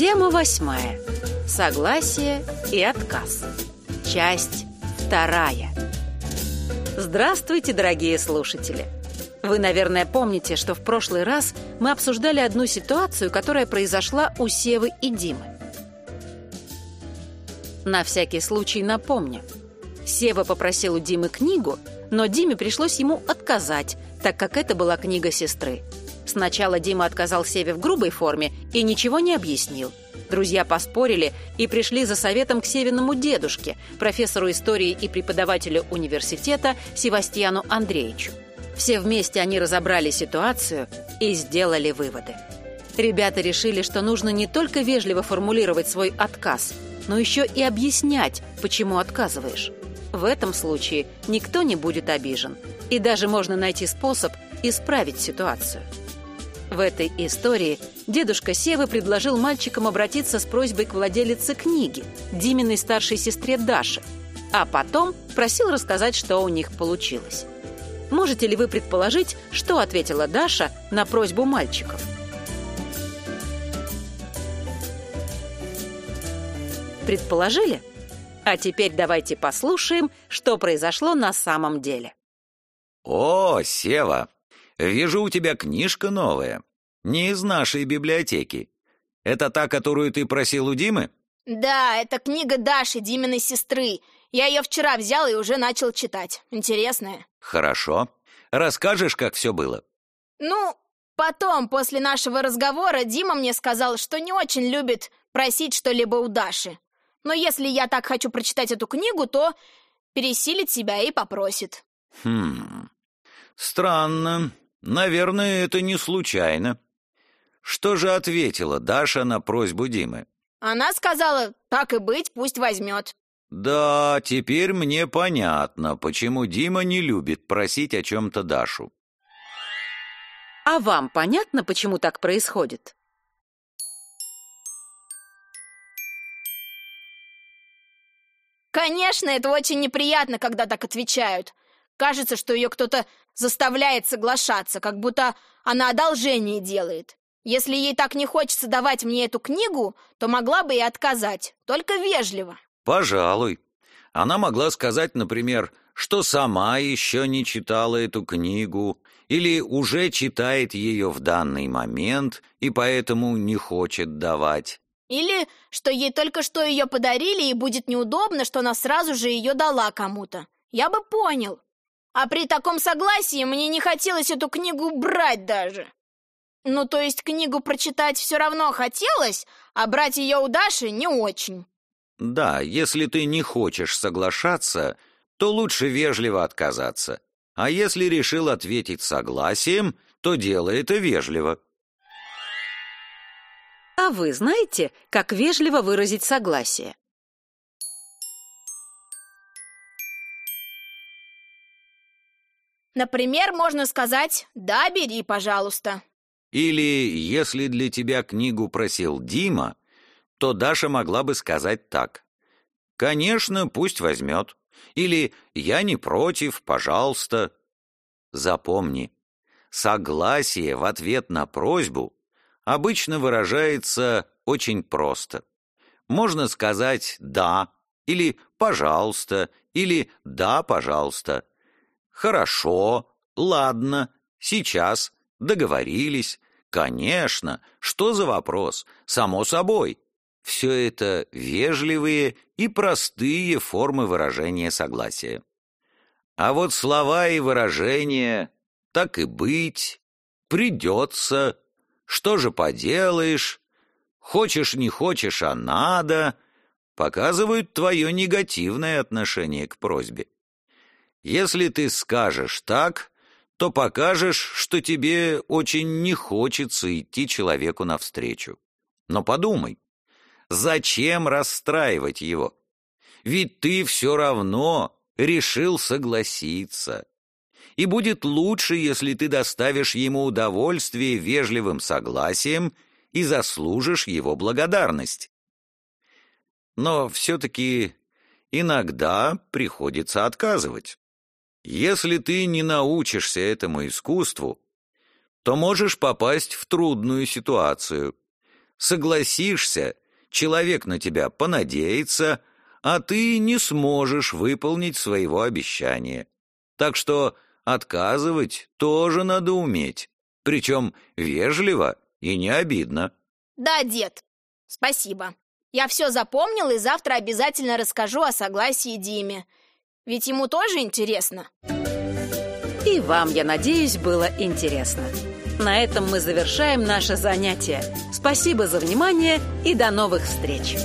Тема восьмая. Согласие и отказ. Часть вторая. Здравствуйте, дорогие слушатели! Вы, наверное, помните, что в прошлый раз мы обсуждали одну ситуацию, которая произошла у Севы и Димы. На всякий случай напомню. Сева попросил у Димы книгу, но Диме пришлось ему отказать, так как это была книга сестры. Сначала Дима отказал Севе в грубой форме и ничего не объяснил. Друзья поспорили и пришли за советом к Севиному дедушке, профессору истории и преподавателю университета Севастьяну Андреевичу. Все вместе они разобрали ситуацию и сделали выводы. Ребята решили, что нужно не только вежливо формулировать свой отказ, но еще и объяснять, почему отказываешь. В этом случае никто не будет обижен, и даже можно найти способ исправить ситуацию. В этой истории дедушка Севы предложил мальчикам обратиться с просьбой к владелице книги, Диминой старшей сестре Даше, а потом просил рассказать, что у них получилось. Можете ли вы предположить, что ответила Даша на просьбу мальчиков? Предположили? А теперь давайте послушаем, что произошло на самом деле. «О, Сева, Вижу, у тебя книжка новая. Не из нашей библиотеки. Это та, которую ты просил у Димы? Да, это книга Даши, Диминой сестры. Я ее вчера взял и уже начал читать. Интересная. Хорошо. Расскажешь, как все было? Ну, потом, после нашего разговора, Дима мне сказал, что не очень любит просить что-либо у Даши. Но если я так хочу прочитать эту книгу, то пересилит себя и попросит. Хм, странно. Наверное, это не случайно. Что же ответила Даша на просьбу Димы? Она сказала, так и быть, пусть возьмет. Да, теперь мне понятно, почему Дима не любит просить о чем-то Дашу. А вам понятно, почему так происходит? Конечно, это очень неприятно, когда так отвечают. Кажется, что ее кто-то заставляет соглашаться, как будто она одолжение делает. Если ей так не хочется давать мне эту книгу, то могла бы и отказать, только вежливо. Пожалуй. Она могла сказать, например, что сама еще не читала эту книгу или уже читает ее в данный момент и поэтому не хочет давать. Или что ей только что ее подарили и будет неудобно, что она сразу же ее дала кому-то. Я бы понял. А при таком согласии мне не хотелось эту книгу брать даже. Ну, то есть книгу прочитать все равно хотелось, а брать ее у Даши не очень. Да, если ты не хочешь соглашаться, то лучше вежливо отказаться. А если решил ответить согласием, то делай это вежливо. А вы знаете, как вежливо выразить согласие? Например, можно сказать «Да, бери, пожалуйста». Или, если для тебя книгу просил Дима, то Даша могла бы сказать так. «Конечно, пусть возьмет». Или «Я не против, пожалуйста». Запомни, согласие в ответ на просьбу обычно выражается очень просто. Можно сказать «да» или «пожалуйста» или «да, пожалуйста». Хорошо, ладно, сейчас, договорились. Конечно, что за вопрос? Само собой. Все это вежливые и простые формы выражения согласия. А вот слова и выражения «так и быть», «придется», «что же поделаешь», «хочешь не хочешь, а надо» показывают твое негативное отношение к просьбе. Если ты скажешь так, то покажешь, что тебе очень не хочется идти человеку навстречу. Но подумай, зачем расстраивать его? Ведь ты все равно решил согласиться. И будет лучше, если ты доставишь ему удовольствие вежливым согласием и заслужишь его благодарность. Но все-таки иногда приходится отказывать. Если ты не научишься этому искусству, то можешь попасть в трудную ситуацию. Согласишься, человек на тебя понадеется, а ты не сможешь выполнить своего обещания. Так что отказывать тоже надо уметь, причем вежливо и не обидно. Да, дед, спасибо. Я все запомнил и завтра обязательно расскажу о согласии Диме. Ведь ему тоже интересно. И вам, я надеюсь, было интересно. На этом мы завершаем наше занятие. Спасибо за внимание и до новых встреч!